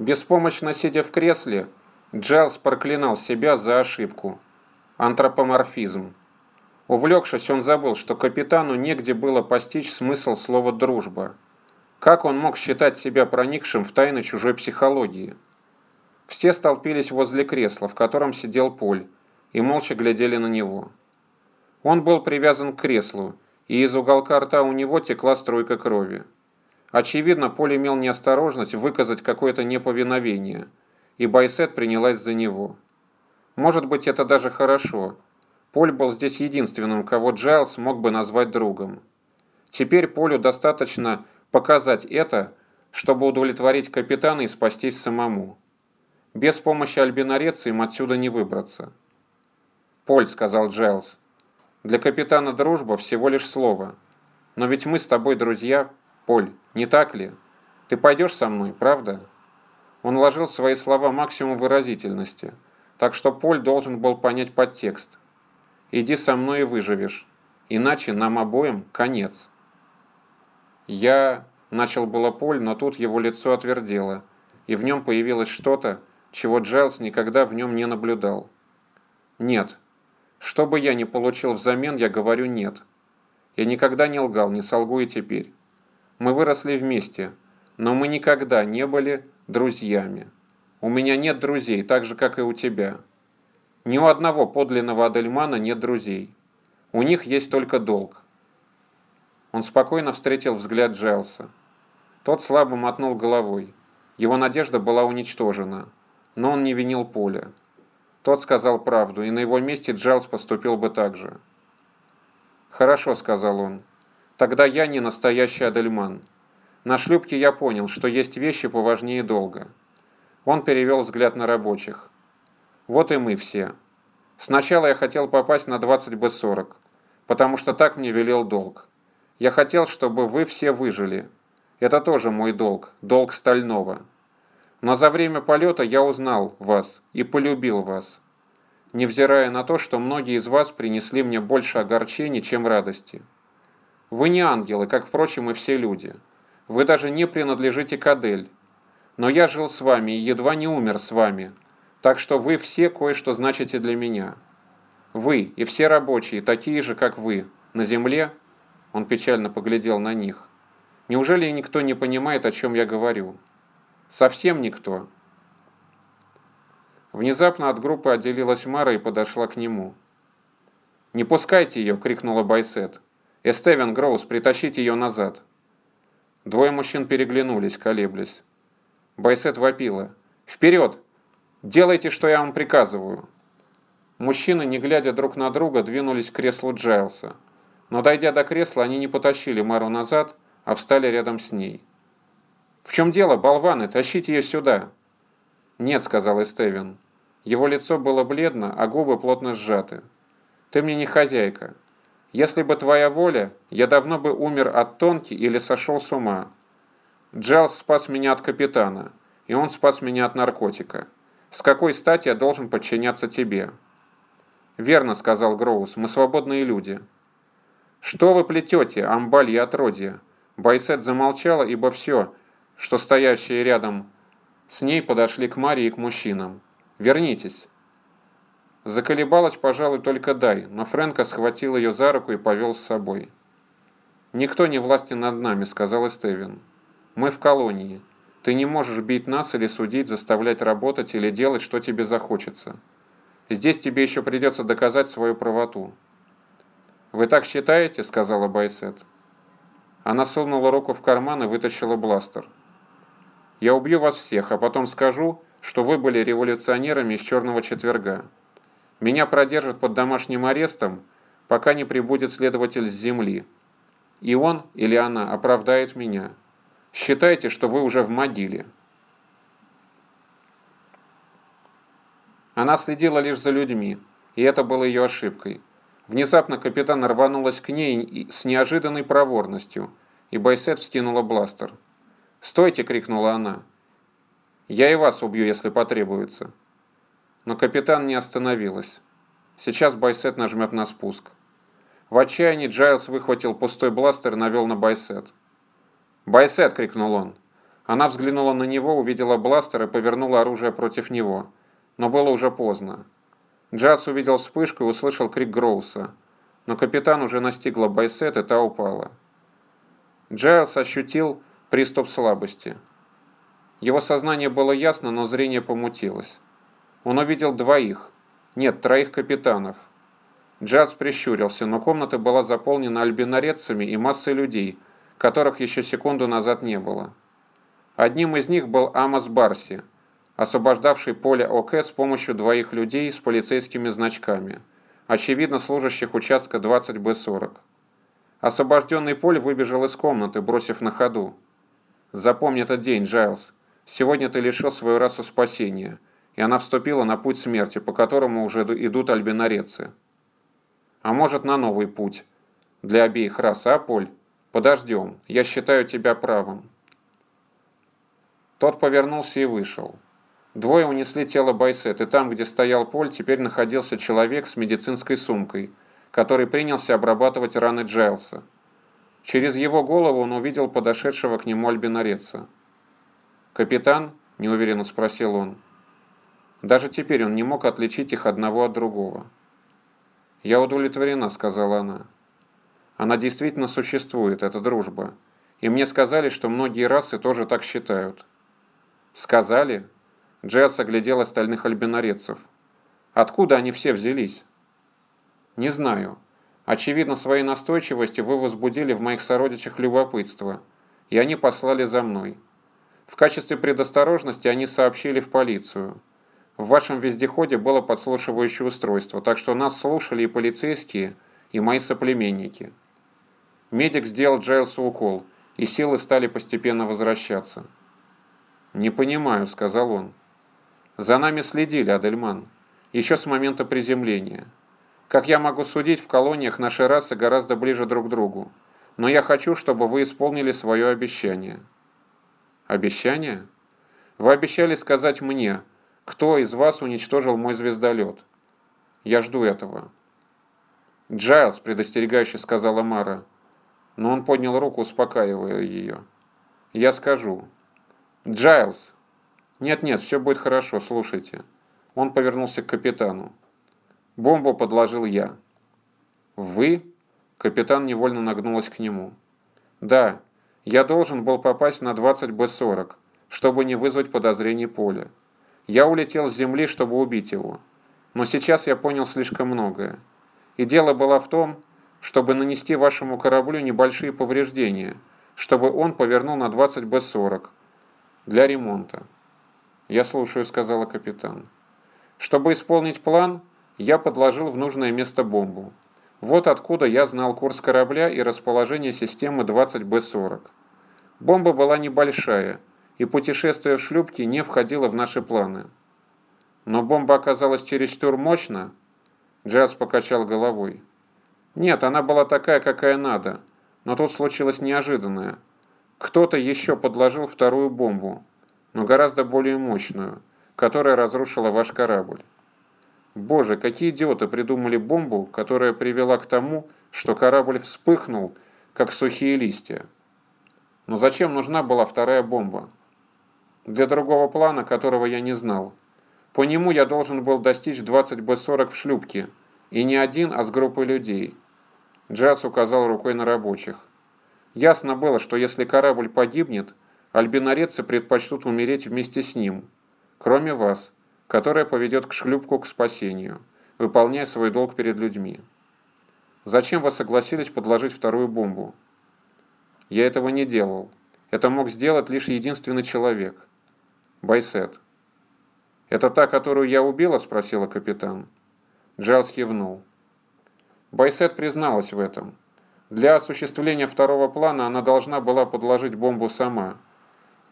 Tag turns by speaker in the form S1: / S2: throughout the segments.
S1: Беспомощно сидя в кресле, Джайлз проклинал себя за ошибку. Антропоморфизм. Увлекшись, он забыл, что капитану негде было постичь смысл слова «дружба». Как он мог считать себя проникшим в тайны чужой психологии? Все столпились возле кресла, в котором сидел Поль, и молча глядели на него. Он был привязан к креслу, и из уголка рта у него текла струйка крови. Очевидно, Поль имел неосторожность выказать какое-то неповиновение, и Байсет принялась за него. Может быть, это даже хорошо. Поль был здесь единственным, кого Джайлз мог бы назвать другом. Теперь Полю достаточно показать это, чтобы удовлетворить капитана и спастись самому. Без помощи альбинореца им отсюда не выбраться. «Поль», — сказал Джайлз, — «для капитана дружба всего лишь слово. Но ведь мы с тобой друзья, Поль, не так ли? Ты пойдешь со мной, правда?» Он вложил свои слова максимум выразительности, так что Поль должен был понять подтекст. «Иди со мной и выживешь, иначе нам обоим конец». «Я...» – начал было Поль, но тут его лицо отвердело, и в нем появилось что-то, чего Джайлз никогда в нем не наблюдал. «Нет. Что бы я ни получил взамен, я говорю «нет». Я никогда не лгал, не солгу и теперь. Мы выросли вместе, но мы никогда не были друзьями. У меня нет друзей, так же, как и у тебя. Ни у одного подлинного Адельмана нет друзей. У них есть только долг. Он спокойно встретил взгляд Джайлса. Тот слабо мотнул головой. Его надежда была уничтожена, но он не винил Поля. Тот сказал правду, и на его месте Джайлс поступил бы так же. «Хорошо», — сказал он. «Тогда я не настоящий Адельман. На шлюпке я понял, что есть вещи поважнее долга». Он перевел взгляд на рабочих. «Вот и мы все. Сначала я хотел попасть на 20 Б-40, потому что так мне велел долг. Я хотел, чтобы вы все выжили. Это тоже мой долг, долг Стального. Но за время полета я узнал вас и полюбил вас, невзирая на то, что многие из вас принесли мне больше огорчений, чем радости. Вы не ангелы, как, впрочем, и все люди. Вы даже не принадлежите к Адель. Но я жил с вами и едва не умер с вами, так что вы все кое-что значите для меня. Вы и все рабочие, такие же, как вы, на земле – он печально поглядел на них. Неужели никто не понимает, о чем я говорю? Совсем никто. Внезапно от группы отделилась Мара и подошла к нему. «Не пускайте ее!» – крикнула Байсет. «Эстевен Гроус, притащите ее назад!» Двое мужчин переглянулись, колеблясь. Байсет вопила. «Вперед! Делайте, что я вам приказываю!» Мужчины, не глядя друг на друга, двинулись к креслу Джайлса. Но дойдя до кресла, они не потащили Мару назад, а встали рядом с ней. «В чем дело, болваны? Тащите ее сюда!» «Нет», — сказал Эстевин. Его лицо было бледно, а губы плотно сжаты. «Ты мне не хозяйка. Если бы твоя воля, я давно бы умер от тонки или сошел с ума. Джайлс спас меня от капитана, и он спас меня от наркотика. С какой стати я должен подчиняться тебе?» «Верно», — сказал Гроус, — «мы свободные люди». «Что вы плетете, амбаль и отродье?» Байсет замолчала, ибо все, что стоящие рядом с ней подошли к Марии и к мужчинам. «Вернитесь!» Заколебалась, пожалуй, только Дай, но Фрэнка схватил ее за руку и повел с собой. «Никто не властен над нами», — сказал Эстевин. «Мы в колонии. Ты не можешь бить нас или судить, заставлять работать или делать, что тебе захочется. Здесь тебе еще придется доказать свою правоту». «Вы так считаете?» – сказала Байсет. Она сунула руку в карман и вытащила бластер. «Я убью вас всех, а потом скажу, что вы были революционерами из Черного четверга. Меня продержат под домашним арестом, пока не прибудет следователь с земли. И он или она оправдает меня. Считайте, что вы уже в могиле». Она следила лишь за людьми, и это было ее ошибкой. Внезапно капитан рванулась к ней с неожиданной проворностью, и Байсет вскинула бластер. «Стойте!» — крикнула она. «Я и вас убью, если потребуется». Но капитан не остановилась. Сейчас Байсет нажмет на спуск. В отчаянии Джайлс выхватил пустой бластер и навел на Байсет. «Байсет!» — крикнул он. Она взглянула на него, увидела бластер и повернула оружие против него. Но было уже поздно. Джайлс увидел вспышку и услышал крик Гроуса. Но капитан уже настигла Байсет, и та упала. Джайлс ощутил приступ слабости. Его сознание было ясно, но зрение помутилось. Он увидел двоих, нет, троих капитанов. Джаз прищурился, но комната была заполнена альбинорецами и массой людей, которых еще секунду назад не было. Одним из них был Амос Барси, освобождавший поле ОК с помощью двоих людей с полицейскими значками, очевидно служащих участка 20Б40. Освобожденный Поль выбежал из комнаты, бросив на ходу. «Запомни этот день, Джайлз. Сегодня ты лишил свою расу спасения, и она вступила на путь смерти, по которому уже идут альбинарецы. А может, на новый путь. Для обеих рас, а, Поль? Подождем, я считаю тебя правым». Тот повернулся и вышел. Двое унесли тело Байсет, и там, где стоял Поль, теперь находился человек с медицинской сумкой, который принялся обрабатывать раны Джайлса. Через его голову он увидел подошедшего к нему альбинареца. «Капитан?» – неуверенно спросил он. Даже теперь он не мог отличить их одного от другого. «Я удовлетворена», – сказала она. «Она действительно существует, эта дружба. И мне сказали, что многие расы тоже так считают». «Сказали?» – Джесс оглядел остальных альбинорецов. «Откуда они все взялись?» «Не знаю. Очевидно, своей настойчивостью вы возбудили в моих сородичах любопытство, и они послали за мной. В качестве предосторожности они сообщили в полицию. В вашем вездеходе было подслушивающее устройство, так что нас слушали и полицейские, и мои соплеменники. Медик сделал Джайлсу укол, и силы стали постепенно возвращаться. «Не понимаю», — сказал он. «За нами следили, Адельман, еще с момента приземления. Как я могу судить, в колониях наши расы гораздо ближе друг к другу. Но я хочу, чтобы вы исполнили свое обещание». «Обещание?» «Вы обещали сказать мне, кто из вас уничтожил мой звездолет. Я жду этого». «Джайлз», — предостерегающе сказала Мара. Но он поднял руку, успокаивая ее. «Я скажу». «Джайлз!» «Нет-нет, все будет хорошо, слушайте». Он повернулся к капитану. Бомбу подложил я. Вы? Капитан невольно нагнулась к нему. Да, я должен был попасть на 20Б-40, чтобы не вызвать подозрений Поля. Я улетел с земли, чтобы убить его. Но сейчас я понял слишком многое. И дело было в том, чтобы нанести вашему кораблю небольшие повреждения, чтобы он повернул на 20Б-40 для ремонта. «Я слушаю», — сказала капитан. «Чтобы исполнить план, я подложил в нужное место бомбу. Вот откуда я знал курс корабля и расположение системы 20Б-40. Бомба была небольшая, и путешествие в шлюпке не входило в наши планы. Но бомба оказалась чересчур мощна. Джаз покачал головой. Нет, она была такая, какая надо, но тут случилось неожиданное. Кто-то еще подложил вторую бомбу, но гораздо более мощную, которая разрушила ваш корабль. Боже, какие идиоты придумали бомбу, которая привела к тому, что корабль вспыхнул, как сухие листья. Но зачем нужна была вторая бомба? Для другого плана, которого я не знал. По нему я должен был достичь 20Б-40 в шлюпке, и не один, а с группой людей. Джаз указал рукой на рабочих. Ясно было, что если корабль погибнет, альбинореццы предпочтут умереть вместе с ним, кроме вас – которая поведет к шлюпку к спасению, выполняя свой долг перед людьми. Зачем вы согласились подложить вторую бомбу? Я этого не делал. Это мог сделать лишь единственный человек. Байсет. «Это та, которую я убила?» – спросила капитан. Джайлс кивнул. Байсет призналась в этом. Для осуществления второго плана она должна была подложить бомбу сама.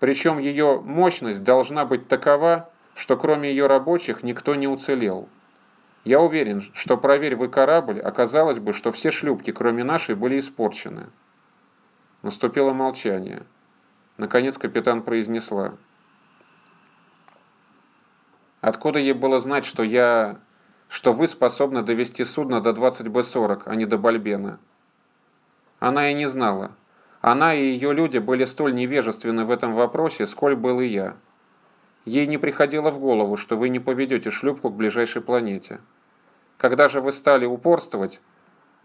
S1: Причем ее мощность должна быть такова, что кроме ее рабочих никто не уцелел. Я уверен, что проверь вы корабль, оказалось бы, что все шлюпки, кроме нашей, были испорчены. Наступило молчание. Наконец капитан произнесла. Откуда ей было знать, что я... что вы способны довести судно до 20Б-40, а не до Бальбена? Она и не знала. Она и ее люди были столь невежественны в этом вопросе, сколь был и я. Ей не приходило в голову, что вы не поведете шлюпку к ближайшей планете. Когда же вы стали упорствовать,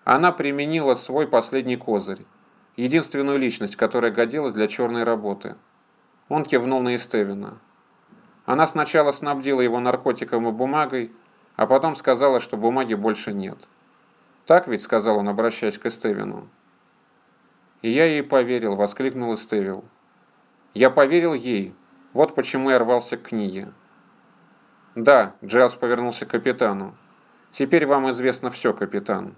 S1: она применила свой последний козырь, единственную личность, которая годилась для черной работы. Он кивнул на Эстевина. Она сначала снабдила его наркотиком и бумагой, а потом сказала, что бумаги больше нет. «Так ведь?» — сказал он, обращаясь к Эстевину. «И я ей поверил», — воскликнул Эстевил. «Я поверил ей. Вот почему я рвался к книге». «Да», — Джайлз повернулся к капитану. «Теперь вам известно все, капитан».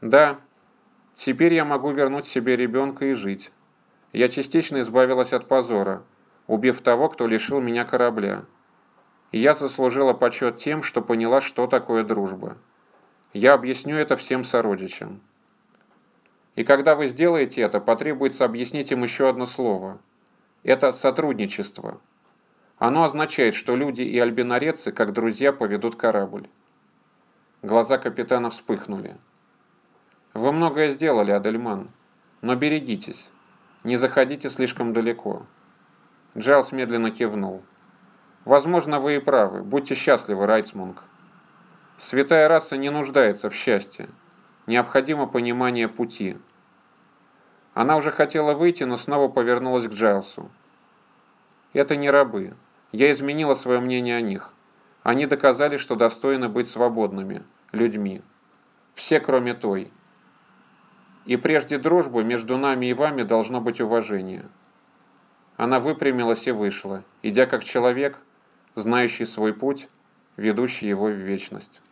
S1: «Да, теперь я могу вернуть себе ребенка и жить. Я частично избавилась от позора, убив того, кто лишил меня корабля. И я заслужила почет тем, что поняла, что такое дружба. Я объясню это всем сородичам». И когда вы сделаете это, потребуется объяснить им еще одно слово. Это сотрудничество. Оно означает, что люди и альбинорецы, как друзья, поведут корабль. Глаза капитана вспыхнули. Вы многое сделали, Адельман, но берегитесь. Не заходите слишком далеко. Джайлс медленно кивнул. Возможно, вы и правы. Будьте счастливы, Райтсмунг. Святая раса не нуждается в счастье. Необходимо понимание пути. Она уже хотела выйти, но снова повернулась к Джайлсу. «Это не рабы. Я изменила свое мнение о них. Они доказали, что достойны быть свободными, людьми. Все, кроме той. И прежде дружбы между нами и вами должно быть уважение». Она выпрямилась и вышла, идя как человек, знающий свой путь, ведущий его в вечность.